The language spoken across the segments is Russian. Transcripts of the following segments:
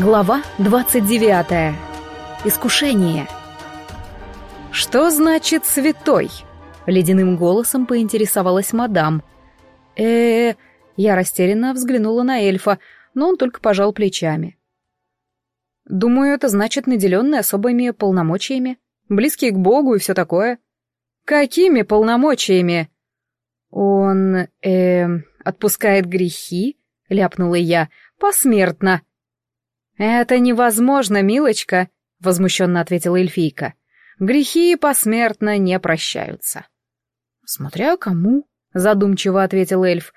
Глава 29. Искушение. «Что значит святой?» — ледяным голосом поинтересовалась мадам. э, -э Я растерянно взглянула на эльфа, но он только пожал плечами. «Думаю, это значит наделенный особыми полномочиями, близкий к Богу и все такое». «Какими полномочиями?» «Он, э, отпускает грехи?» — ляпнула я. «Посмертно». «Это невозможно, милочка», — возмущенно ответила эльфийка. «Грехи посмертно не прощаются». «Смотря кому», — задумчиво ответил эльф.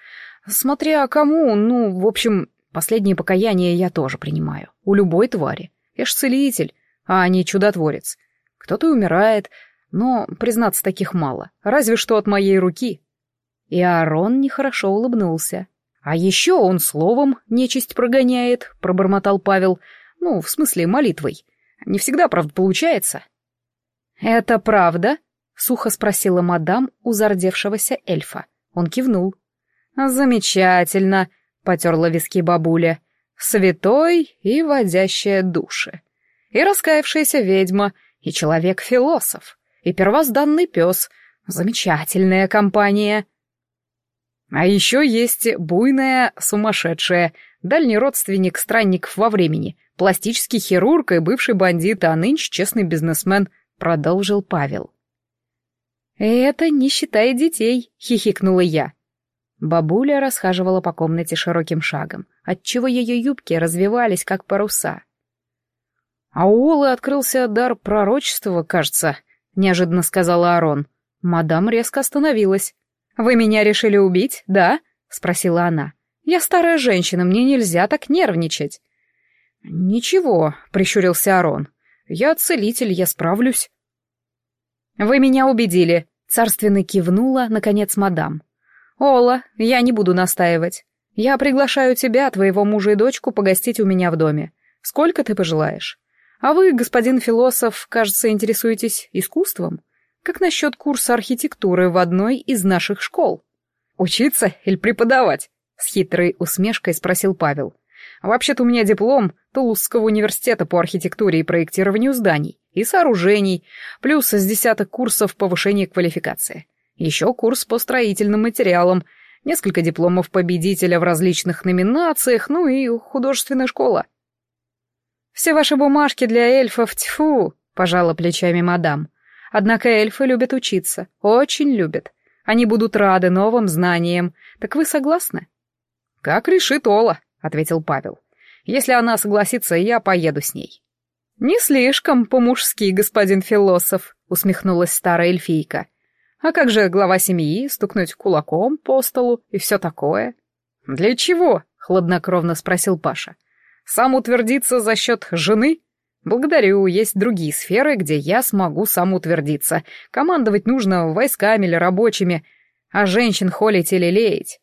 «Смотря кому, ну, в общем, последнее покаяние я тоже принимаю. У любой твари. Я ж целитель, а не чудотворец. Кто-то умирает, но, признаться, таких мало. Разве что от моей руки». И Аарон нехорошо улыбнулся. «А еще он словом нечисть прогоняет», — пробормотал Павел. «Ну, в смысле, молитвой. Не всегда, правда, получается». «Это правда?» — сухо спросила мадам у зардевшегося эльфа. Он кивнул. «Замечательно», — потерла виски бабуля. «Святой и водящая души. И раскаявшаяся ведьма, и человек-философ, и первозданный пес. Замечательная компания». А еще есть буйная, сумасшедшая, дальний родственник странников во времени, пластический хирург и бывший бандит, а нынче честный бизнесмен, продолжил Павел. «Это не считая детей», — хихикнула я. Бабуля расхаживала по комнате широким шагом, отчего ее юбки развивались, как паруса. «А у Олы открылся дар пророчества, кажется», — неожиданно сказала Арон. Мадам резко остановилась. «Вы меня решили убить, да?» — спросила она. «Я старая женщина, мне нельзя так нервничать». «Ничего», — прищурился Арон. «Я целитель, я справлюсь». «Вы меня убедили», — царственно кивнула, наконец, мадам. «Ола, я не буду настаивать. Я приглашаю тебя, твоего мужа и дочку, погостить у меня в доме. Сколько ты пожелаешь? А вы, господин философ, кажется, интересуетесь искусством?» Как насчет курса архитектуры в одной из наших школ? Учиться или преподавать? С хитрой усмешкой спросил Павел. Вообще-то у меня диплом Тулузского университета по архитектуре и проектированию зданий и сооружений, плюс с десяток курсов повышения квалификации. Еще курс по строительным материалам, несколько дипломов победителя в различных номинациях, ну и художественная школа. «Все ваши бумажки для эльфов, тьфу!» — пожала плечами мадам. Однако эльфы любят учиться, очень любят. Они будут рады новым знаниям. Так вы согласны? Как решит Ола, ответил Павел. Если она согласится, я поеду с ней. Не слишком по-мужски, господин философ, усмехнулась старая эльфийка. А как же глава семьи, стукнуть кулаком по столу и все такое? Для чего? хладнокровно спросил Паша. Сам утвердиться за счет жены? «Благодарю, есть другие сферы, где я смогу самоутвердиться. Командовать нужно войсками или рабочими, а женщин холить или леять».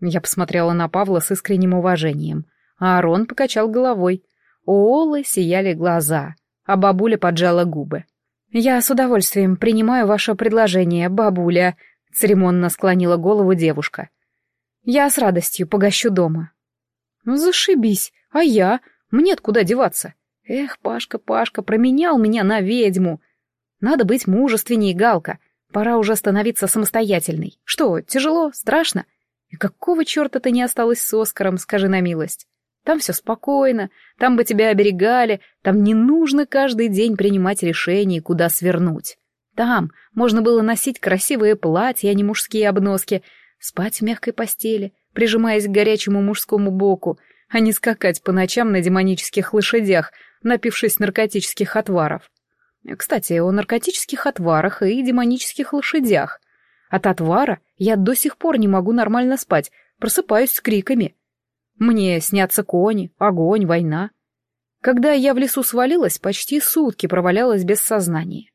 Я посмотрела на Павла с искренним уважением, а Арон покачал головой. У Олы сияли глаза, а бабуля поджала губы. «Я с удовольствием принимаю ваше предложение, бабуля», — церемонно склонила голову девушка. «Я с радостью погощу дома». «Ну, зашибись, а я? Мне куда деваться?» Эх, Пашка, Пашка, променял меня на ведьму. Надо быть мужественней, Галка. Пора уже становиться самостоятельной. Что, тяжело, страшно? И какого черта ты не осталась с Оскаром, скажи на милость? Там все спокойно, там бы тебя оберегали, там не нужно каждый день принимать решение, куда свернуть. Там можно было носить красивые платья, а не мужские обноски, спать в мягкой постели, прижимаясь к горячему мужскому боку, а не скакать по ночам на демонических лошадях, напившись наркотических отваров. Кстати, о наркотических отварах и демонических лошадях. От отвара я до сих пор не могу нормально спать, просыпаюсь с криками. Мне снятся кони, огонь, война. Когда я в лесу свалилась, почти сутки провалялась без сознания.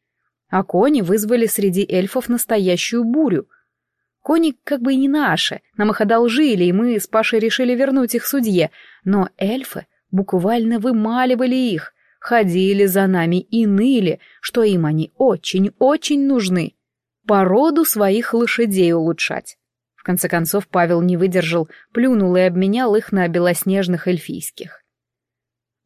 А кони вызвали среди эльфов настоящую бурю. Кони как бы и не наши, нам их одолжили, и мы с Пашей решили вернуть их судье, но эльфы буквально вымаливали их, ходили за нами и ныли, что им они очень-очень нужны. Породу своих лошадей улучшать. В конце концов Павел не выдержал, плюнул и обменял их на белоснежных эльфийских.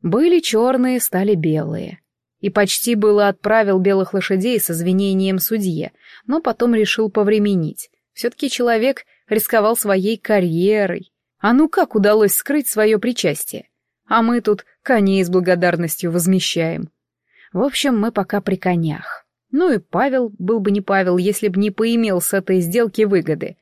Были черные, стали белые. И почти было отправил белых лошадей с извинением судье, но потом решил повременить. Все-таки человек рисковал своей карьерой. А ну как удалось скрыть свое причастие? А мы тут коней с благодарностью возмещаем. В общем, мы пока при конях. Ну и Павел был бы не Павел, если б не поимел с этой сделки выгоды.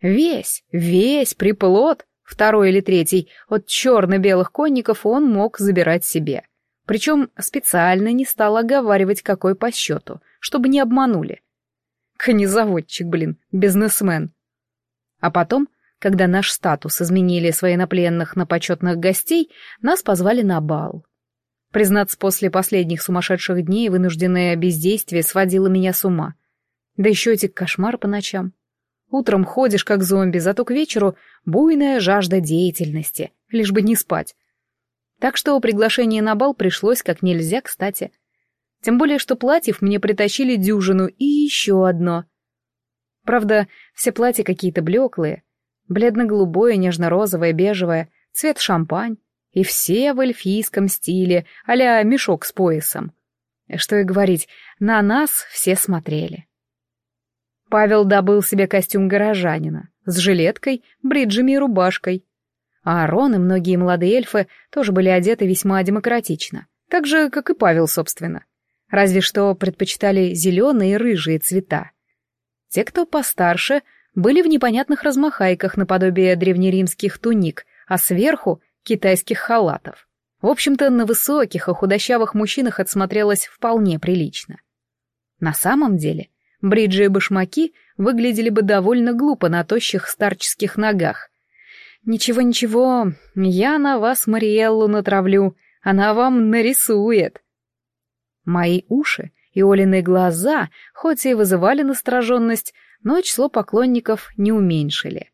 Весь, весь приплод, второй или третий, от черно-белых конников он мог забирать себе. Причем специально не стал оговаривать, какой по счету, чтобы не обманули. Конезаводчик, блин, бизнесмен. А потом, когда наш статус изменили с военнопленных на почетных гостей, нас позвали на бал. Признаться, после последних сумасшедших дней вынужденное бездействие сводило меня с ума. Да еще эти кошмары по ночам. Утром ходишь как зомби, зато к вечеру буйная жажда деятельности, лишь бы не спать. Так что приглашение на бал пришлось как нельзя кстати. Тем более, что платьев мне притащили дюжину и еще одно. Правда, все платья какие-то блеклые. Бледно-голубое, нежно-розовое, бежевое, цвет шампань. И все в эльфийском стиле, а мешок с поясом. Что и говорить, на нас все смотрели. Павел добыл себе костюм горожанина с жилеткой, бриджами и рубашкой. А Арон и многие молодые эльфы тоже были одеты весьма демократично, так же, как и Павел, собственно. Разве что предпочитали зеленые и рыжие цвета. Те, кто постарше, были в непонятных размахайках наподобие древнеримских туник, а сверху китайских халатов. В общем-то, на высоких и худощавых мужчинах отсмотрелось вполне прилично. На самом деле, бриджи и башмаки выглядели бы довольно глупо на тощих старческих ногах. «Ничего-ничего, я на вас Мариэллу натравлю, она вам нарисует». Мои уши и Олины глаза, хоть и вызывали настороженность, но число поклонников не уменьшили.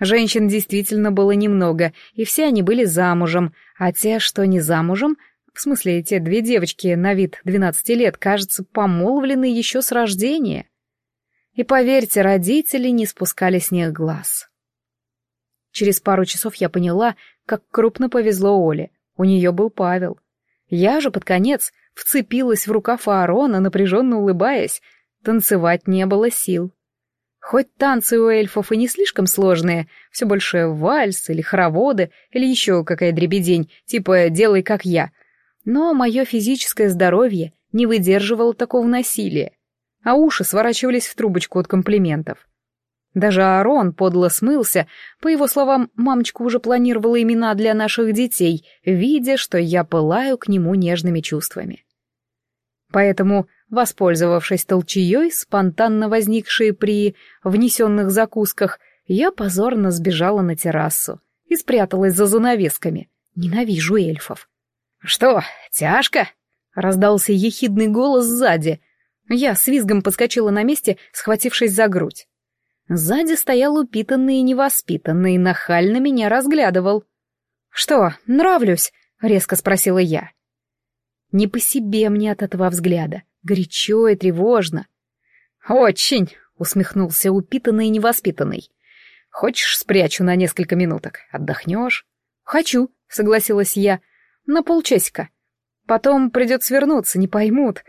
Женщин действительно было немного, и все они были замужем, а те, что не замужем, в смысле, те две девочки на вид 12 лет, кажется, помолвлены еще с рождения. И поверьте, родители не спускали с них глаз. Через пару часов я поняла, как крупно повезло Оле. У нее был Павел. Я же под конец вцепилась в рукав Аарона, напряженно улыбаясь. Танцевать не было сил. Хоть танцы у эльфов и не слишком сложные, все больше вальс или хороводы, или еще какая дребедень, типа «делай как я», но мое физическое здоровье не выдерживало такого насилия, а уши сворачивались в трубочку от комплиментов. Даже Аарон подло смылся, по его словам, мамочка уже планировала имена для наших детей, видя, что я пылаю к нему нежными чувствами. Поэтому Воспользовавшись толчеей, спонтанно возникшей при внесенных закусках, я позорно сбежала на террасу и спряталась за занавесками. Ненавижу эльфов. «Что, тяжко?» — раздался ехидный голос сзади. Я с визгом подскочила на месте, схватившись за грудь. Сзади стоял упитанный и невоспитанный, нахально меня разглядывал. «Что, нравлюсь?» — резко спросила я. Не по себе мне от этого взгляда горячо и тревожно. «Очень!» — усмехнулся упитанный и невоспитанный. «Хочешь, спрячу на несколько минуток? Отдохнешь?» «Хочу», — согласилась я, — «на полчасика. Потом придется вернуться, не поймут».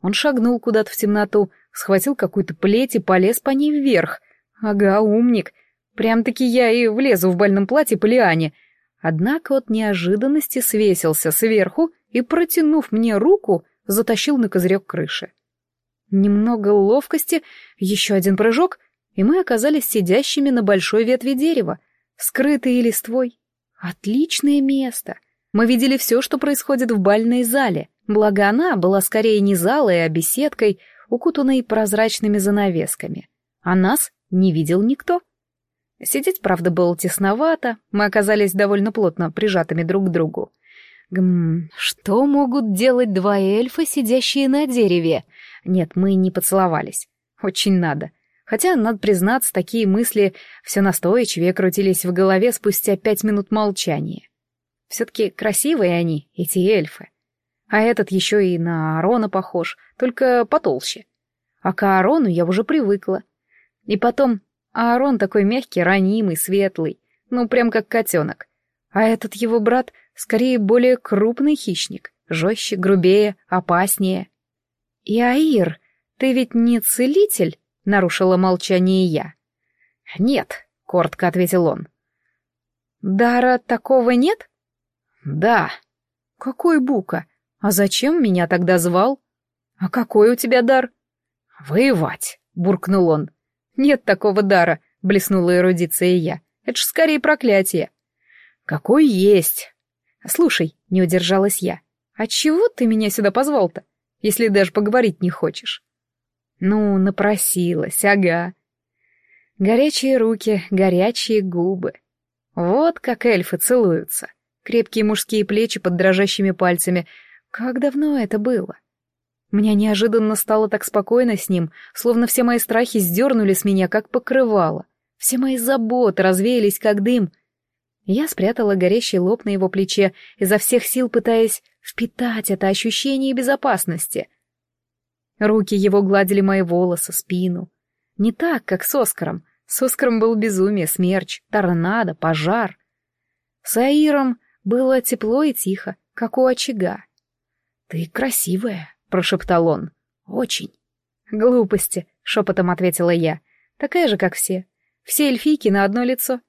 Он шагнул куда-то в темноту, схватил какую-то плеть и полез по ней вверх. Ага, умник. Прям-таки я и влезу в больном платье по лиане. Однако от неожиданности свесился сверху и, протянув мне руку, затащил на козырек крыши. Немного ловкости, еще один прыжок, и мы оказались сидящими на большой ветви дерева, скрытые листвой. Отличное место. Мы видели все, что происходит в бальной зале, благо она была скорее не залой, а беседкой, укутанной прозрачными занавесками. А нас не видел никто. Сидеть, правда, было тесновато, мы оказались довольно плотно прижатыми друг к другу. Гм, что могут делать два эльфа, сидящие на дереве? Нет, мы не поцеловались. Очень надо. Хотя, надо признаться, такие мысли все настойчивее крутились в голове спустя пять минут молчания. Все-таки красивые они, эти эльфы. А этот еще и на Аарона похож, только потолще. А к Аарону я уже привыкла. И потом, Аарон такой мягкий, ранимый, светлый, ну прям как котенок. А этот его брат Скорее, более крупный хищник, жестче, грубее, опаснее. «И Аир, ты ведь не целитель?» — нарушила молчание я. «Нет», — коротко ответил он. «Дара такого нет?» «Да». «Какой Бука? А зачем меня тогда звал?» «А какой у тебя дар?» «Воевать», — буркнул он. «Нет такого дара», — блеснула эрудиция я. «Это ж скорее проклятие». «Какой есть». «Слушай», — не удержалась я, — «а чего ты меня сюда позвал-то, если даже поговорить не хочешь?» «Ну, напросилась, ага». Горячие руки, горячие губы. Вот как эльфы целуются. Крепкие мужские плечи под дрожащими пальцами. Как давно это было? Мне неожиданно стало так спокойно с ним, словно все мои страхи сдернули с меня, как покрывало. Все мои заботы развеялись, как дым. Я спрятала горящий лоб на его плече, изо всех сил пытаясь впитать это ощущение безопасности. Руки его гладили мои волосы, спину. Не так, как с Оскаром. С Оскаром был безумие, смерч, торнадо, пожар. С Аиром было тепло и тихо, как у очага. «Ты красивая», — прошептал он. «Очень». «Глупости», — шепотом ответила я. «Такая же, как все. Все эльфийки на одно лицо».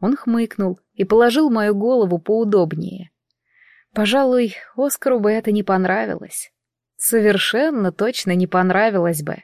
Он хмыкнул и положил мою голову поудобнее. Пожалуй, Оскару бы это не понравилось. Совершенно точно не понравилось бы.